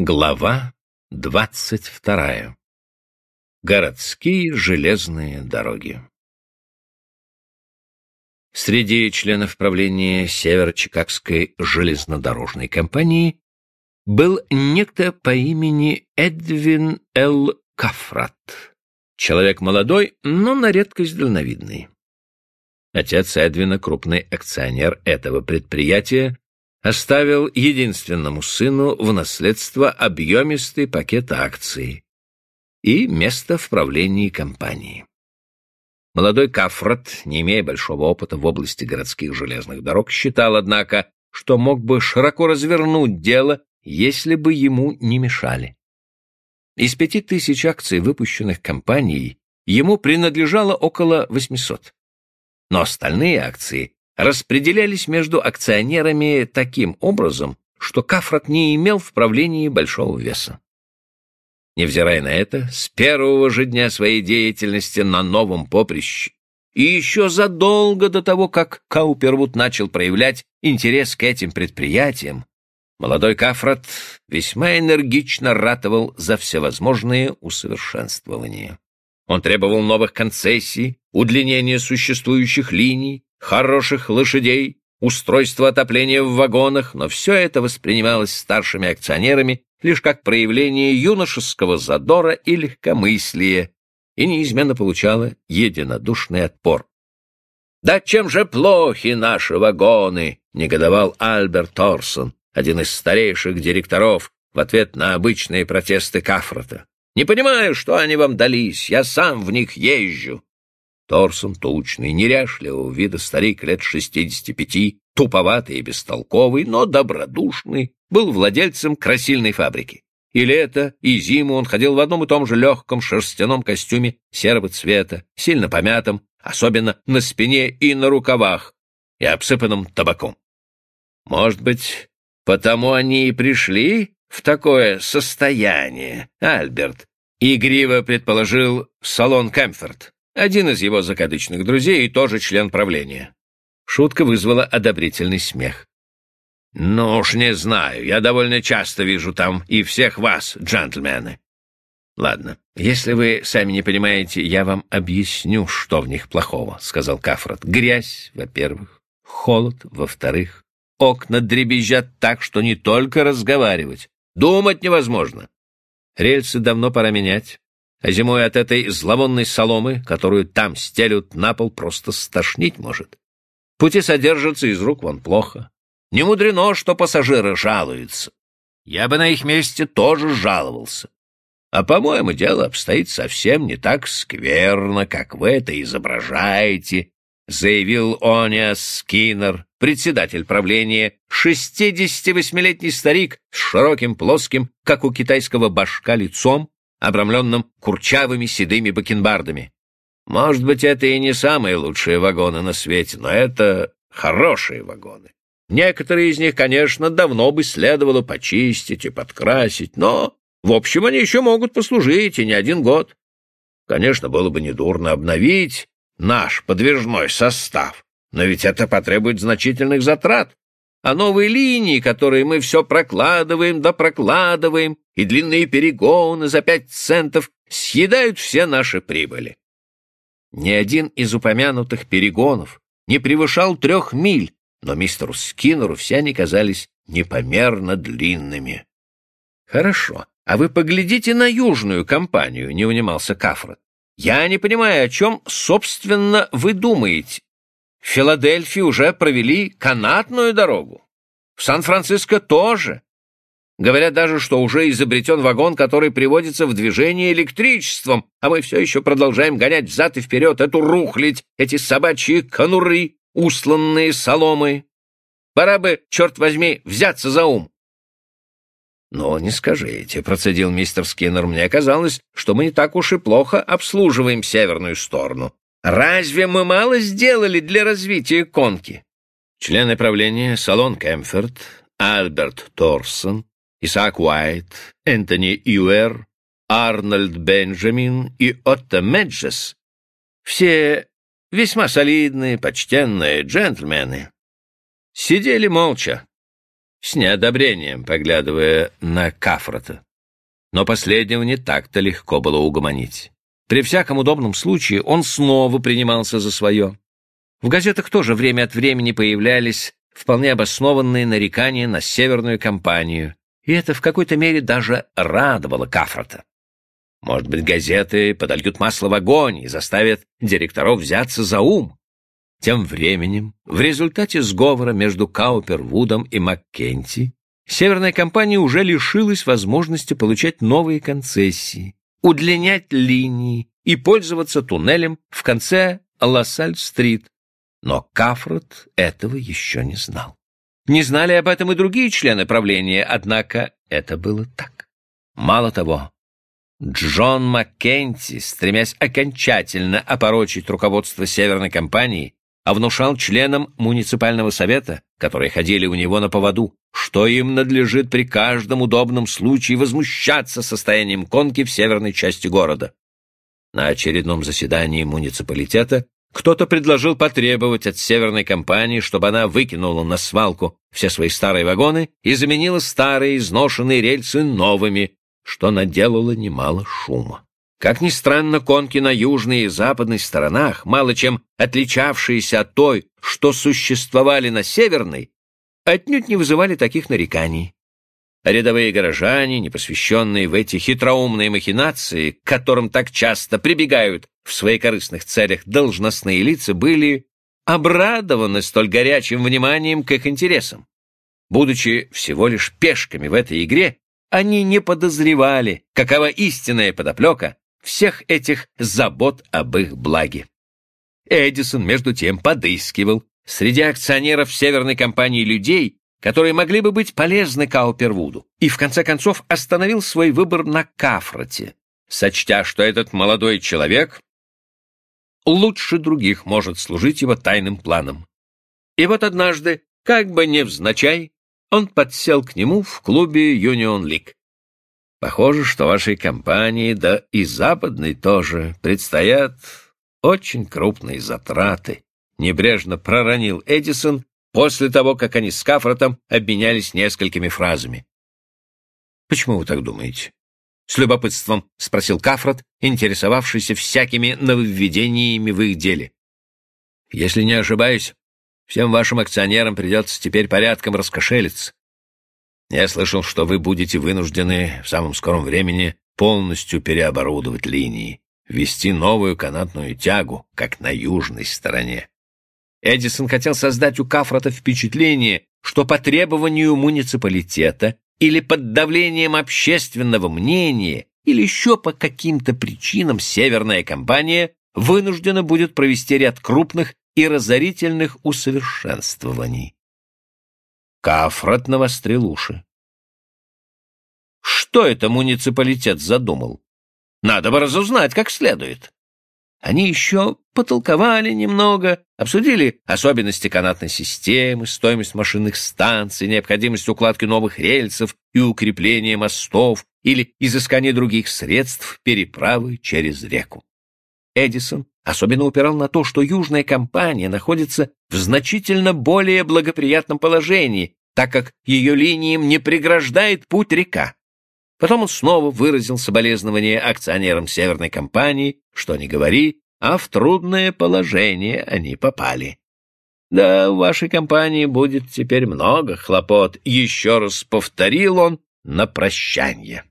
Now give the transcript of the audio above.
Глава двадцать вторая. Городские железные дороги. Среди членов правления Северо-Чикагской железнодорожной компании был некто по имени Эдвин Л. Кафрат. Человек молодой, но на редкость дальновидный. Отец Эдвина, крупный акционер этого предприятия, оставил единственному сыну в наследство объемистый пакет акций и место в правлении компании. Молодой Кафрат, не имея большого опыта в области городских железных дорог, считал, однако, что мог бы широко развернуть дело, если бы ему не мешали. Из пяти тысяч акций, выпущенных компанией, ему принадлежало около 800. Но остальные акции распределялись между акционерами таким образом, что Кафрат не имел в правлении большого веса. Невзирая на это, с первого же дня своей деятельности на новом поприще и еще задолго до того, как Каупервуд начал проявлять интерес к этим предприятиям, молодой Кафрат весьма энергично ратовал за всевозможные усовершенствования. Он требовал новых концессий, удлинения существующих линий, хороших лошадей, устройство отопления в вагонах, но все это воспринималось старшими акционерами лишь как проявление юношеского задора и легкомыслия и неизменно получало единодушный отпор. «Да чем же плохи наши вагоны?» — негодовал Альберт Торсон, один из старейших директоров, в ответ на обычные протесты Кафрата. «Не понимаю, что они вам дались, я сам в них езжу. Торсон тучный, неряшливого вида старик лет шестидесяти пяти, туповатый и бестолковый, но добродушный, был владельцем красильной фабрики. И лето, и зиму он ходил в одном и том же легком шерстяном костюме серого цвета, сильно помятом, особенно на спине и на рукавах, и обсыпанном табаком. Может быть, потому они и пришли в такое состояние, Альберт, игриво предположил салон Кэмфорд один из его закадычных друзей и тоже член правления. Шутка вызвала одобрительный смех. «Ну уж не знаю, я довольно часто вижу там и всех вас, джентльмены». «Ладно, если вы сами не понимаете, я вам объясню, что в них плохого», — сказал Кафрат. «Грязь, во-первых, холод, во-вторых, окна дребезжат так, что не только разговаривать, думать невозможно. Рельсы давно пора менять, а зимой от этой зловонной соломы, которую там стелют на пол, просто стошнить может. Пути содержатся из рук вон плохо. Не мудрено, что пассажиры жалуются. Я бы на их месте тоже жаловался. А, по-моему, дело обстоит совсем не так скверно, как вы это изображаете, заявил Ониас Скиннер, председатель правления, 68-летний старик с широким плоским, как у китайского башка, лицом, обрамленном курчавыми седыми бакенбардами. Может быть, это и не самые лучшие вагоны на свете, но это хорошие вагоны. Некоторые из них, конечно, давно бы следовало почистить и подкрасить, но, в общем, они еще могут послужить и не один год. Конечно, было бы недурно обновить наш подвижной состав, но ведь это потребует значительных затрат а новые линии, которые мы все прокладываем да прокладываем, и длинные перегоны за пять центов съедают все наши прибыли. Ни один из упомянутых перегонов не превышал трех миль, но мистеру Скиннеру все они казались непомерно длинными. — Хорошо, а вы поглядите на южную компанию, — не унимался Кафрат. — Я не понимаю, о чем, собственно, вы думаете. В Филадельфии уже провели канатную дорогу. В Сан-Франциско тоже. Говорят даже, что уже изобретен вагон, который приводится в движение электричеством, а мы все еще продолжаем гонять взад и вперед эту рухлить, эти собачьи конуры, усланные соломой. Пора бы, черт возьми, взяться за ум. «Но не скажите», — процедил мистер Скиннер, — «мне казалось, что мы не так уж и плохо обслуживаем северную сторону. Разве мы мало сделали для развития конки? Члены правления Салон Кемфорд, Альберт Торсон, Исаак Уайт, Энтони Юэр, Арнольд Бенджамин и Отто Меджес все весьма солидные, почтенные джентльмены. Сидели молча. с неодобрением поглядывая на Кафрата. Но последнего не так-то легко было угомонить. При всяком удобном случае он снова принимался за свое. В газетах тоже время от времени появлялись вполне обоснованные нарекания на северную кампанию, и это в какой-то мере даже радовало Кафрата. Может быть, газеты подольют масло в огонь и заставят директоров взяться за ум. Тем временем, в результате сговора между Каупервудом и Маккенти, Северная компания уже лишилась возможности получать новые концессии, удлинять линии и пользоваться туннелем в конце Лассаль-стрит. Но Кафрот этого еще не знал. Не знали об этом и другие члены правления, однако это было так. Мало того, Джон Маккенти, стремясь окончательно опорочить руководство Северной компании, а внушал членам муниципального совета, которые ходили у него на поводу, что им надлежит при каждом удобном случае возмущаться состоянием конки в северной части города. На очередном заседании муниципалитета кто-то предложил потребовать от северной компании, чтобы она выкинула на свалку все свои старые вагоны и заменила старые изношенные рельсы новыми, что наделало немало шума. Как ни странно, конки на южной и западной сторонах, мало чем отличавшиеся от той, что существовали на северной, отнюдь не вызывали таких нареканий. Рядовые горожане, не посвященные в эти хитроумные махинации, к которым так часто прибегают в своих корыстных целях должностные лица, были обрадованы столь горячим вниманием к их интересам. Будучи всего лишь пешками в этой игре, они не подозревали, какова истинная подоплека всех этих забот об их благе. Эдисон, между тем, подыскивал среди акционеров северной компании людей, которые могли бы быть полезны Каупервуду, и в конце концов остановил свой выбор на Кафроте, сочтя, что этот молодой человек лучше других может служить его тайным планом. И вот однажды, как бы невзначай, он подсел к нему в клубе Юнион Лиг. Похоже, что вашей компании, да и западной тоже, предстоят очень крупные затраты, небрежно проронил Эдисон после того, как они с Кафротом обменялись несколькими фразами. «Почему вы так думаете?» — с любопытством спросил Кафрот, интересовавшийся всякими нововведениями в их деле. «Если не ошибаюсь, всем вашим акционерам придется теперь порядком раскошелиться. Я слышал, что вы будете вынуждены в самом скором времени полностью переоборудовать линии, ввести новую канатную тягу, как на южной стороне. Эдисон хотел создать у Кафрата впечатление, что по требованию муниципалитета или под давлением общественного мнения или еще по каким-то причинам северная компания вынуждена будет провести ряд крупных и разорительных усовершенствований. Кафрат навострил уши. Что это муниципалитет задумал? Надо бы разузнать как следует. Они еще потолковали немного, обсудили особенности канатной системы, стоимость машинных станций, необходимость укладки новых рельсов и укрепления мостов или изыскание других средств переправы через реку. Эдисон особенно упирал на то, что южная компания находится в значительно более благоприятном положении, так как ее линиям не преграждает путь река. Потом он снова выразил соболезнование акционерам Северной компании, что не говори, а в трудное положение они попали. Да, у вашей компании будет теперь много хлопот, еще раз повторил он на прощание.